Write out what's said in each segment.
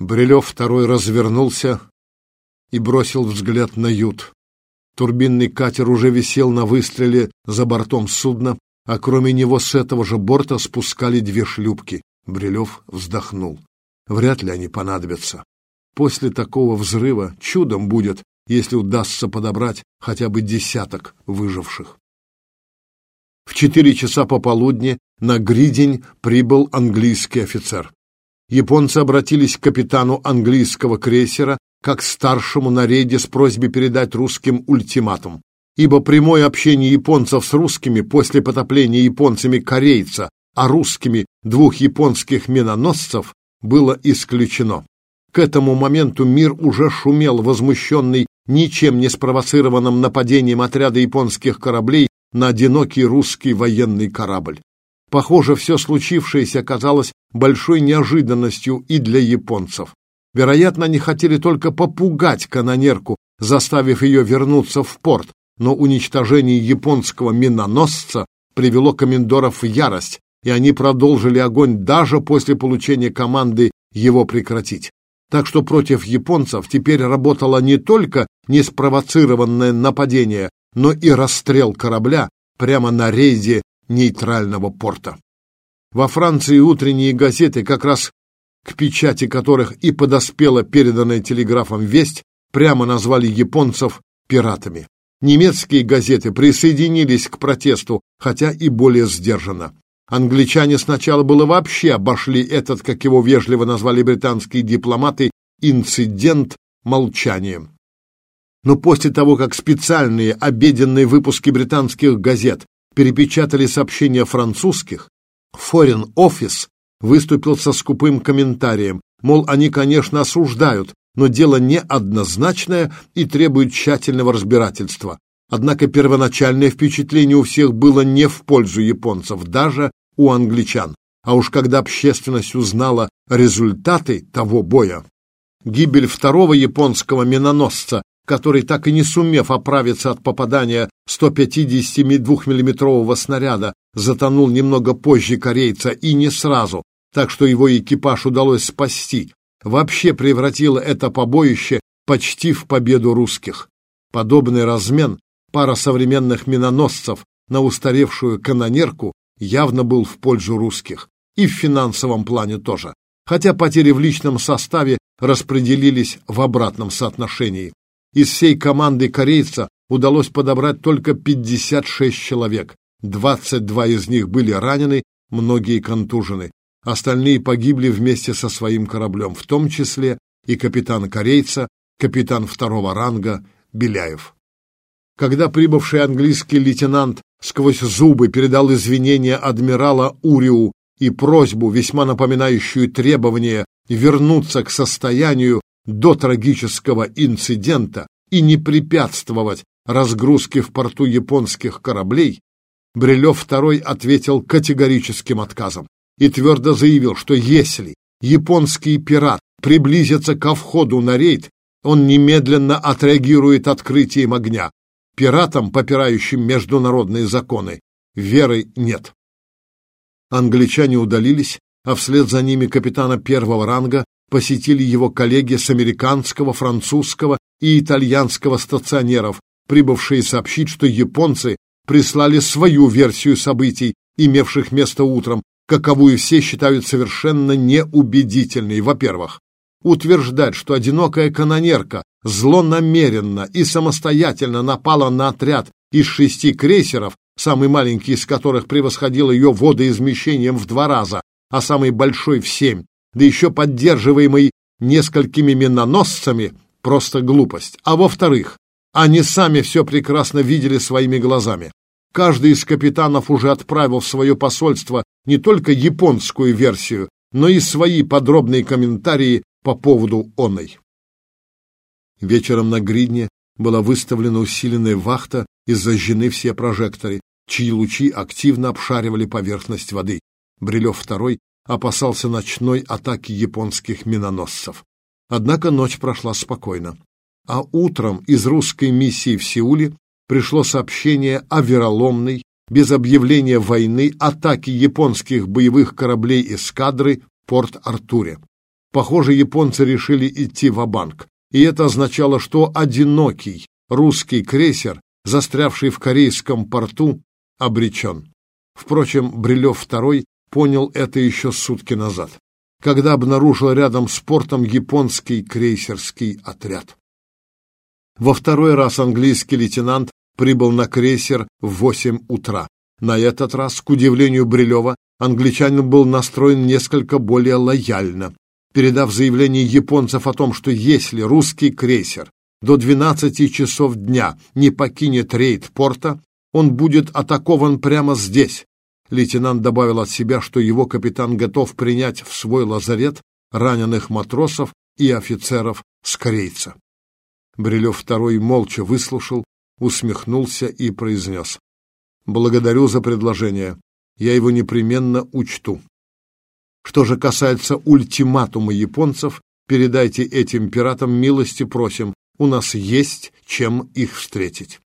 Брилев второй развернулся и бросил взгляд на ют. Турбинный катер уже висел на выстреле за бортом судна, а кроме него с этого же борта спускали две шлюпки. Брилев вздохнул. Вряд ли они понадобятся. После такого взрыва чудом будет, если удастся подобрать хотя бы десяток выживших. В четыре часа пополудни на Гридень прибыл английский офицер. Японцы обратились к капитану английского крейсера как старшему на рейде с просьбой передать русским ультиматум, ибо прямое общение японцев с русскими после потопления японцами корейца, а русскими двух японских миноносцев было исключено. К этому моменту мир уже шумел, возмущенный ничем не спровоцированным нападением отряда японских кораблей на одинокий русский военный корабль. Похоже, все случившееся оказалось большой неожиданностью и для японцев. Вероятно, они хотели только попугать канонерку, заставив ее вернуться в порт, но уничтожение японского миноносца привело комендоров в ярость, и они продолжили огонь даже после получения команды его прекратить. Так что против японцев теперь работало не только неспровоцированное нападение, но и расстрел корабля прямо на рейде нейтрального порта. Во Франции утренние газеты, как раз к печати которых и подоспела переданная телеграфом весть, прямо назвали японцев пиратами. Немецкие газеты присоединились к протесту, хотя и более сдержанно. Англичане сначала было вообще обошли этот, как его вежливо назвали британские дипломаты, инцидент молчанием. Но после того, как специальные обеденные выпуски британских газет перепечатали сообщения французских, Foreign Office выступил со скупым комментарием, мол, они, конечно, осуждают, но дело неоднозначное и требует тщательного разбирательства. Однако первоначальное впечатление у всех было не в пользу японцев, даже у англичан. А уж когда общественность узнала результаты того боя, гибель второго японского миноносца который, так и не сумев оправиться от попадания 152-миллиметрового снаряда, затонул немного позже корейца и не сразу, так что его экипаж удалось спасти, вообще превратило это побоище почти в победу русских. Подобный размен пара современных миноносцев на устаревшую канонерку явно был в пользу русских, и в финансовом плане тоже, хотя потери в личном составе распределились в обратном соотношении. Из всей команды корейца удалось подобрать только 56 человек. 22 из них были ранены, многие контужены. Остальные погибли вместе со своим кораблем, в том числе и капитан корейца, капитан второго ранга Беляев. Когда прибывший английский лейтенант сквозь зубы передал извинения адмирала Уриу и просьбу, весьма напоминающую требование вернуться к состоянию, до трагического инцидента и не препятствовать разгрузке в порту японских кораблей, Брилев II ответил категорическим отказом и твердо заявил, что если японский пират приблизится ко входу на рейд, он немедленно отреагирует открытием огня. Пиратам, попирающим международные законы, веры нет. Англичане удалились, а вслед за ними капитана первого ранга посетили его коллеги с американского, французского и итальянского стационеров, прибывшие сообщить, что японцы прислали свою версию событий, имевших место утром, каковую все считают совершенно неубедительной. Во-первых, утверждать, что одинокая канонерка злонамеренно и самостоятельно напала на отряд из шести крейсеров, самый маленький из которых превосходил ее водоизмещением в два раза, а самый большой в семь, да еще поддерживаемый несколькими миноносцами, просто глупость. А во-вторых, они сами все прекрасно видели своими глазами. Каждый из капитанов уже отправил в свое посольство не только японскую версию, но и свои подробные комментарии по поводу оной. Вечером на гридне была выставлена усиленная вахта и зажжены все прожекторы, чьи лучи активно обшаривали поверхность воды. Брилев II опасался ночной атаки японских миноносцев. Однако ночь прошла спокойно. А утром из русской миссии в Сеуле пришло сообщение о вероломной, без объявления войны, атаке японских боевых кораблей эскадры в Порт-Артуре. Похоже, японцы решили идти в банк и это означало, что одинокий русский крейсер, застрявший в корейском порту, обречен. Впрочем, Брилев II понял это еще сутки назад, когда обнаружил рядом с портом японский крейсерский отряд. Во второй раз английский лейтенант прибыл на крейсер в 8 утра. На этот раз, к удивлению Брилева, англичанин был настроен несколько более лояльно передав заявление японцев о том, что если русский крейсер до 12 часов дня не покинет рейд порта, он будет атакован прямо здесь. Лейтенант добавил от себя, что его капитан готов принять в свой лазарет раненых матросов и офицеров с корейца. Брилев второй молча выслушал, усмехнулся и произнес. «Благодарю за предложение. Я его непременно учту. Что же касается ультиматума японцев, передайте этим пиратам милости просим, у нас есть чем их встретить.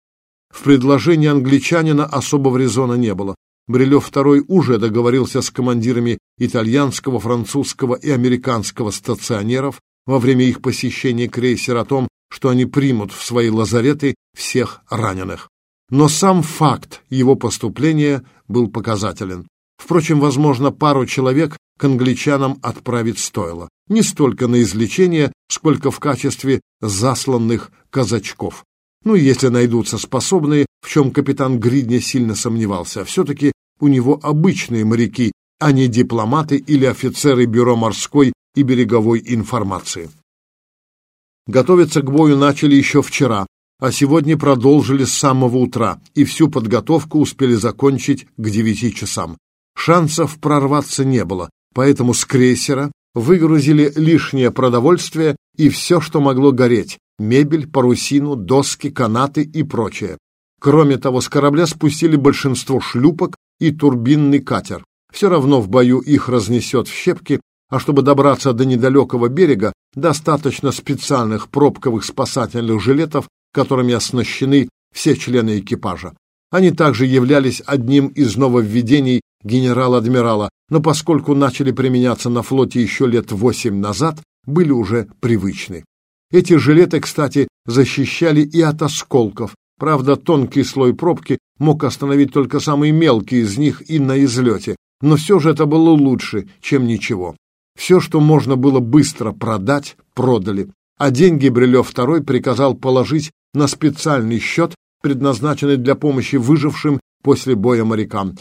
В предложении англичанина особого резона не было. Брилев II уже договорился с командирами итальянского, французского и американского стационеров во время их посещения крейсера о том, что они примут в свои лазареты всех раненых. Но сам факт его поступления был показателен. Впрочем, возможно, пару человек к англичанам отправить стоило. Не столько на излечение, сколько в качестве засланных казачков. Ну, если найдутся способные, в чем капитан Гридня сильно сомневался, все-таки у него обычные моряки, а не дипломаты или офицеры Бюро морской и береговой информации. Готовиться к бою начали еще вчера, а сегодня продолжили с самого утра и всю подготовку успели закончить к девяти часам. Шансов прорваться не было, поэтому с крейсера выгрузили лишнее продовольствие и все, что могло гореть – мебель, парусину, доски, канаты и прочее. Кроме того, с корабля спустили большинство шлюпок и турбинный катер. Все равно в бою их разнесет в щепки, а чтобы добраться до недалекого берега, достаточно специальных пробковых спасательных жилетов, которыми оснащены все члены экипажа. Они также являлись одним из нововведений генерала-адмирала, но поскольку начали применяться на флоте еще лет восемь назад, были уже привычны. Эти жилеты, кстати, защищали и от осколков. Правда, тонкий слой пробки мог остановить только самый мелкий из них и на излете, но все же это было лучше, чем ничего. Все, что можно было быстро продать, продали, а деньги Брилев II приказал положить на специальный счет, предназначенный для помощи выжившим после боя морякам.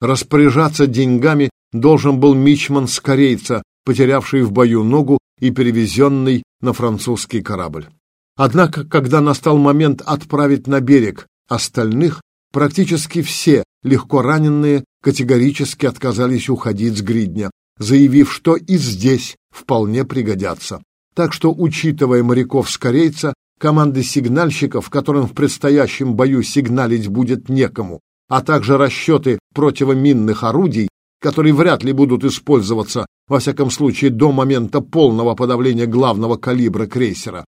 Распоряжаться деньгами должен был мичман с корейца, потерявший в бою ногу и перевезенный на французский корабль. Однако, когда настал момент отправить на берег остальных, практически все легко раненые категорически отказались уходить с гридня, заявив, что и здесь вполне пригодятся. Так что, учитывая моряков с корейца, команды сигнальщиков, которым в предстоящем бою сигналить будет некому, а также расчеты противоминных орудий, которые вряд ли будут использоваться, во всяком случае, до момента полного подавления главного калибра крейсера.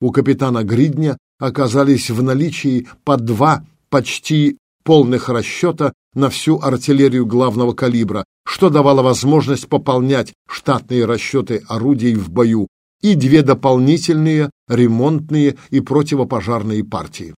У капитана Гридня оказались в наличии по два почти полных расчета на всю артиллерию главного калибра, что давало возможность пополнять штатные расчеты орудий в бою и две дополнительные ремонтные и противопожарные партии.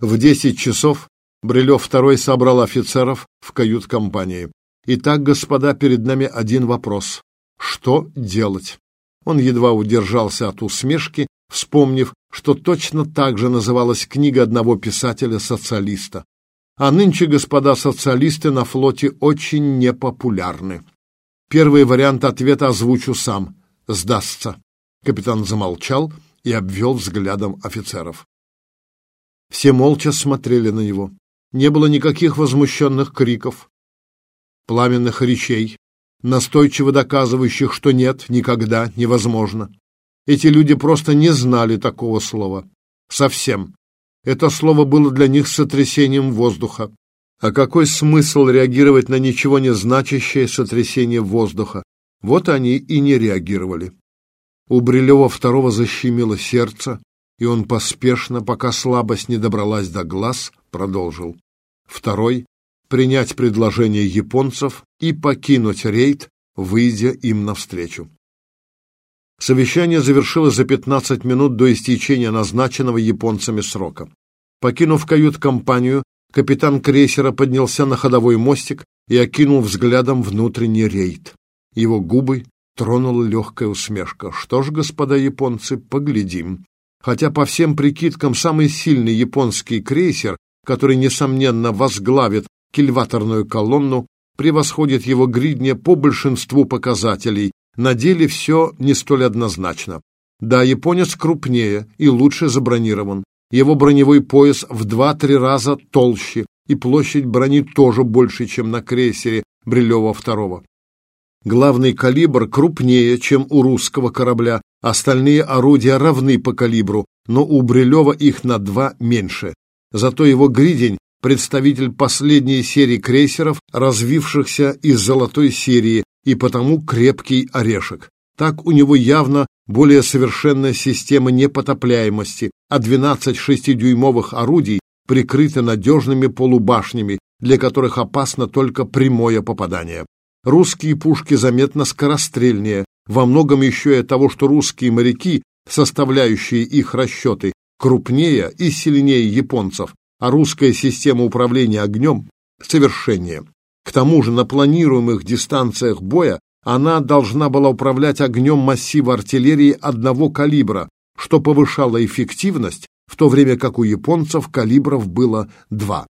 В 10 часов Брилев II собрал офицеров в кают-компании. «Итак, господа, перед нами один вопрос. Что делать?» Он едва удержался от усмешки, вспомнив, что точно так же называлась книга одного писателя-социалиста. А нынче господа социалисты на флоте очень непопулярны. Первый вариант ответа озвучу сам. Сдастся. Капитан замолчал и обвел взглядом офицеров. Все молча смотрели на него. Не было никаких возмущенных криков, пламенных речей, настойчиво доказывающих, что нет, никогда, невозможно. Эти люди просто не знали такого слова. Совсем. Это слово было для них сотрясением воздуха. А какой смысл реагировать на ничего не значащее сотрясение воздуха? Вот они и не реагировали. У Брилева второго защемило сердце, и он поспешно, пока слабость не добралась до глаз, продолжил. Второй — принять предложение японцев и покинуть рейд, выйдя им навстречу. Совещание завершилось за 15 минут до истечения назначенного японцами срока. Покинув кают-компанию, капитан крейсера поднялся на ходовой мостик и окинул взглядом внутренний рейд. Его губы тронула легкая усмешка. Что ж, господа японцы, поглядим. Хотя по всем прикидкам самый сильный японский крейсер, который, несомненно, возглавит кильваторную колонну, превосходит его гридня по большинству показателей. На деле все не столь однозначно. Да, японец крупнее и лучше забронирован. Его броневой пояс в два-три раза толще, и площадь брони тоже больше, чем на крейсере Брилева II. Главный калибр крупнее, чем у русского корабля, остальные орудия равны по калибру, но у Брилева их на два меньше. Зато его гридень – представитель последней серии крейсеров, развившихся из золотой серии, и потому крепкий орешек. Так у него явно более совершенная система непотопляемости, а 12 шестидюймовых орудий прикрыты надежными полубашнями, для которых опасно только прямое попадание. Русские пушки заметно скорострельнее, во многом еще и от того, что русские моряки, составляющие их расчеты, крупнее и сильнее японцев, а русская система управления огнем совершеннее. К тому же на планируемых дистанциях боя она должна была управлять огнем массива артиллерии одного калибра, что повышало эффективность, в то время как у японцев калибров было два.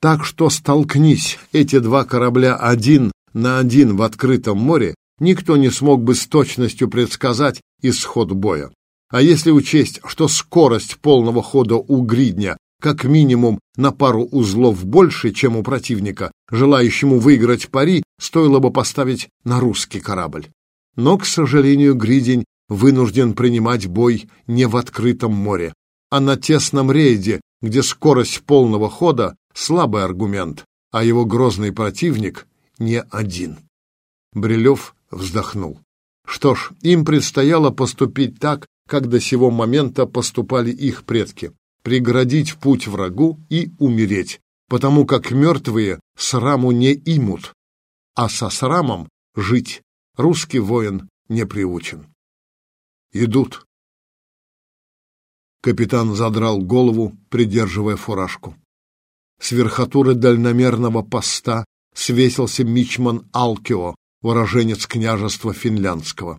Так что столкнись эти два корабля один на один в открытом море, никто не смог бы с точностью предсказать исход боя. А если учесть, что скорость полного хода у гридня как минимум на пару узлов больше, чем у противника, желающему выиграть пари, стоило бы поставить на русский корабль. Но, к сожалению, Гридень вынужден принимать бой не в открытом море, а на тесном рейде, где скорость полного хода — слабый аргумент, а его грозный противник не один. Брилев вздохнул. Что ж, им предстояло поступить так, как до сего момента поступали их предки преградить путь врагу и умереть, потому как мертвые сраму не имут, а со срамом жить русский воин не приучен. Идут. Капитан задрал голову, придерживая фуражку. С верхотуры дальномерного поста свесился мичман Алкио, уроженец княжества финляндского.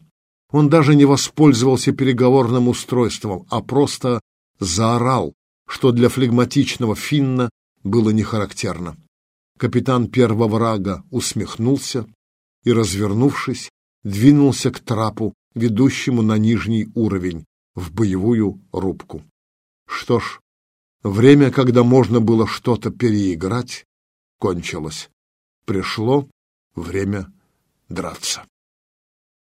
Он даже не воспользовался переговорным устройством, а просто заорал, что для флегматичного финна было не характерно. Капитан первого рага усмехнулся и, развернувшись, двинулся к трапу, ведущему на нижний уровень, в боевую рубку. Что ж, время, когда можно было что-то переиграть, кончилось. Пришло время драться.